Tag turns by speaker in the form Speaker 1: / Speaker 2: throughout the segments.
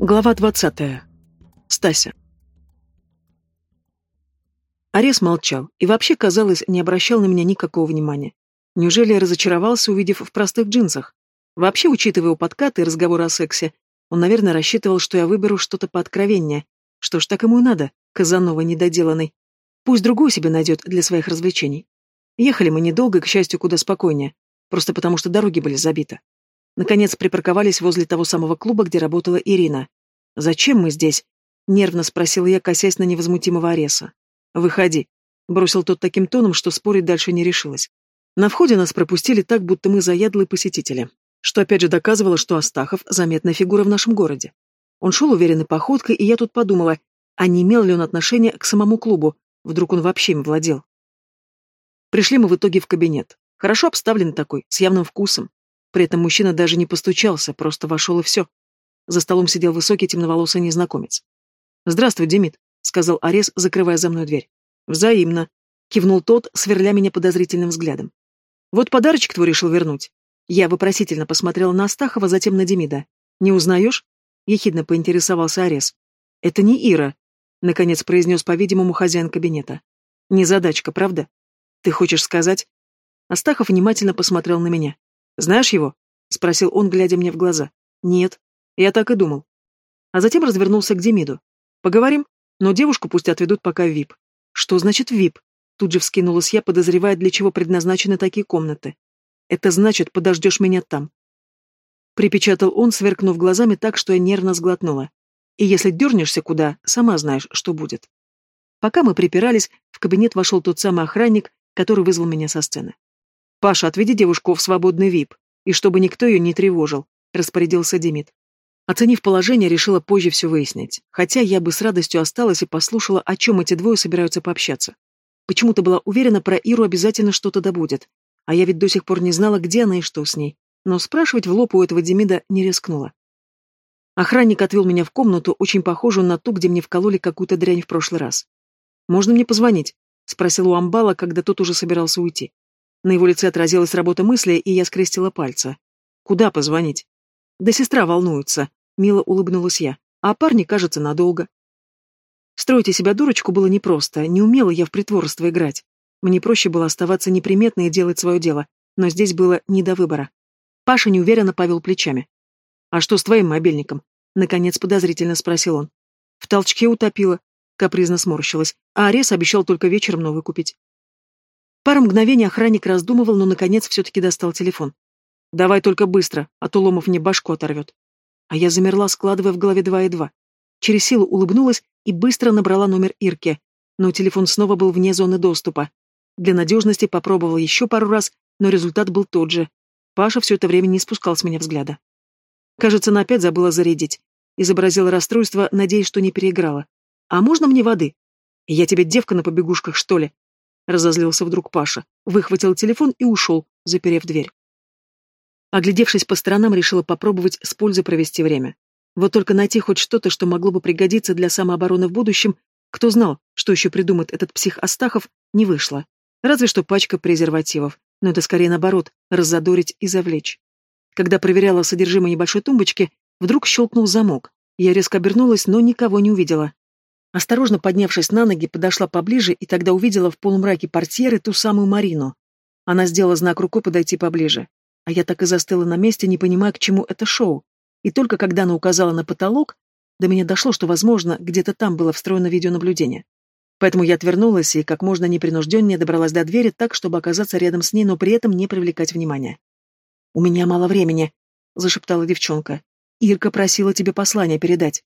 Speaker 1: Глава 20. Стася. Арес молчал и вообще, казалось, не обращал на меня никакого внимания. Неужели я разочаровался, увидев в простых джинсах? Вообще, учитывая его подкаты и разговоры о сексе, он, наверное, рассчитывал, что я выберу что-то пооткровеннее. Что ж, так ему и надо, Казанова недоделанный. Пусть другую себе найдет для своих развлечений. Ехали мы недолго, к счастью, куда спокойнее, просто потому что дороги были забиты. Наконец припарковались возле того самого клуба, где работала Ирина. «Зачем мы здесь?» — нервно спросила я, косясь на невозмутимого Ареса. «Выходи», — бросил тот таким тоном, что спорить дальше не решилась. На входе нас пропустили так, будто мы заядлые посетители, что опять же доказывало, что Астахов — заметная фигура в нашем городе. Он шел уверенной походкой, и я тут подумала, а не имел ли он отношение к самому клубу, вдруг он вообще им владел. Пришли мы в итоге в кабинет. Хорошо обставленный такой, с явным вкусом. При этом мужчина даже не постучался, просто вошел и все. За столом сидел высокий темноволосый незнакомец. «Здравствуй, Демид», — сказал Арес, закрывая за мной дверь. «Взаимно», — кивнул тот, сверля меня подозрительным взглядом. «Вот подарочек твой решил вернуть». Я вопросительно посмотрела на Астахова, затем на Демида. «Не узнаешь?» — ехидно поинтересовался Арес. «Это не Ира», — наконец произнес, по-видимому, хозяин кабинета. «Не задачка, правда? Ты хочешь сказать?» Астахов внимательно посмотрел на меня. «Знаешь его?» — спросил он, глядя мне в глаза. «Нет». Я так и думал. А затем развернулся к Демиду. «Поговорим, но девушку пусть отведут пока в ВИП». «Что значит ВИП?» Тут же вскинулась я, подозревая, для чего предназначены такие комнаты. «Это значит, подождешь меня там». Припечатал он, сверкнув глазами так, что я нервно сглотнула. «И если дернешься куда, сама знаешь, что будет». Пока мы припирались, в кабинет вошел тот самый охранник, который вызвал меня со сцены. «Паша, отведи девушку в свободный вип, и чтобы никто ее не тревожил», — распорядился Демид. Оценив положение, решила позже все выяснить, хотя я бы с радостью осталась и послушала, о чем эти двое собираются пообщаться. Почему-то была уверена, про Иру обязательно что-то добудет, а я ведь до сих пор не знала, где она и что с ней, но спрашивать в лоб у этого Демида не рискнула. Охранник отвел меня в комнату, очень похожую на ту, где мне вкололи какую-то дрянь в прошлый раз. «Можно мне позвонить?» — спросил у Амбала, когда тот уже собирался уйти. На его лице отразилась работа мысли, и я скрестила пальцы. «Куда позвонить?» «Да сестра волнуется», — мило улыбнулась я. «А парни, кажется, надолго». Строить из себя дурочку было непросто, не умела я в притворство играть. Мне проще было оставаться неприметной и делать свое дело, но здесь было не до выбора. Паша неуверенно повел плечами. «А что с твоим мобильником?» — наконец подозрительно спросил он. «В толчке утопила», — капризно сморщилась, а Арес обещал только вечером новый купить. Пару мгновений охранник раздумывал, но, наконец, все-таки достал телефон. «Давай только быстро, а то Ломов мне башку оторвет». А я замерла, складывая в голове два и два. Через силу улыбнулась и быстро набрала номер Ирки, но телефон снова был вне зоны доступа. Для надежности попробовала еще пару раз, но результат был тот же. Паша все это время не спускал с меня взгляда. Кажется, она опять забыла зарядить. Изобразила расстройство, надеясь, что не переиграла. «А можно мне воды?» «Я тебе девка на побегушках, что ли?» Разозлился вдруг Паша, выхватил телефон и ушел, заперев дверь. Оглядевшись по сторонам, решила попробовать с пользой провести время. Вот только найти хоть что-то, что могло бы пригодиться для самообороны в будущем, кто знал, что еще придумает этот псих Астахов, не вышло. Разве что пачка презервативов, но это скорее наоборот, раззадорить и завлечь. Когда проверяла содержимое небольшой тумбочки, вдруг щелкнул замок. Я резко обернулась, но никого не увидела. Осторожно поднявшись на ноги, подошла поближе и тогда увидела в полумраке портьеры ту самую Марину. Она сделала знак рукой подойти поближе. А я так и застыла на месте, не понимая, к чему это шоу. И только когда она указала на потолок, до меня дошло, что, возможно, где-то там было встроено видеонаблюдение. Поэтому я отвернулась и как можно непринужденнее добралась до двери так, чтобы оказаться рядом с ней, но при этом не привлекать внимания. «У меня мало времени», — зашептала девчонка. «Ирка просила тебе послание передать».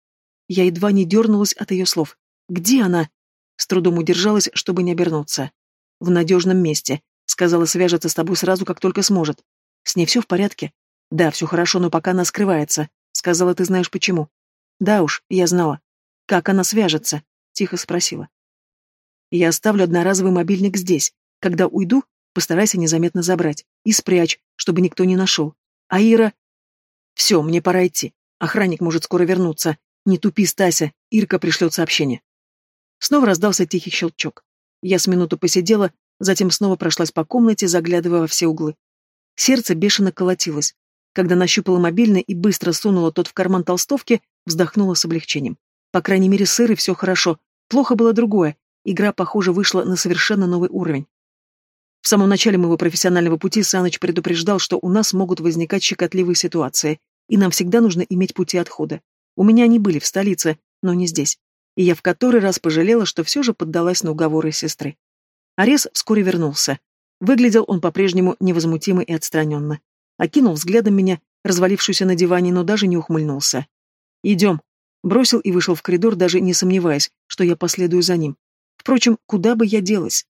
Speaker 1: Я едва не дернулась от ее слов. Где она? С трудом удержалась, чтобы не обернуться. В надежном месте. Сказала, свяжется с тобой сразу, как только сможет. С ней все в порядке? Да, все хорошо, но пока она скрывается. Сказала, ты знаешь почему. Да уж, я знала. Как она свяжется? Тихо спросила. Я оставлю одноразовый мобильник здесь. Когда уйду, постарайся незаметно забрать. И спрячь, чтобы никто не нашел. А Ира... Все, мне пора идти. Охранник может скоро вернуться. Не тупи, Стася. Ирка пришлет сообщение. Снова раздался тихий щелчок. Я с минуту посидела, затем снова прошлась по комнате, заглядывая во все углы. Сердце бешено колотилось. Когда нащупала мобильный и быстро сунула тот в карман толстовки, вздохнула с облегчением. По крайней мере, с Ирой все хорошо. Плохо было другое. Игра, похоже, вышла на совершенно новый уровень. В самом начале моего профессионального пути Саныч предупреждал, что у нас могут возникать щекотливые ситуации, и нам всегда нужно иметь пути отхода. У меня они были в столице, но не здесь. И я в который раз пожалела, что все же поддалась на уговоры сестры. Арес вскоре вернулся. Выглядел он по-прежнему невозмутимо и отстраненно. Окинул взглядом меня, развалившуюся на диване, но даже не ухмыльнулся. «Идем», Бросил и вышел в коридор, даже не сомневаясь, что я последую за ним. Впрочем, куда бы я делась?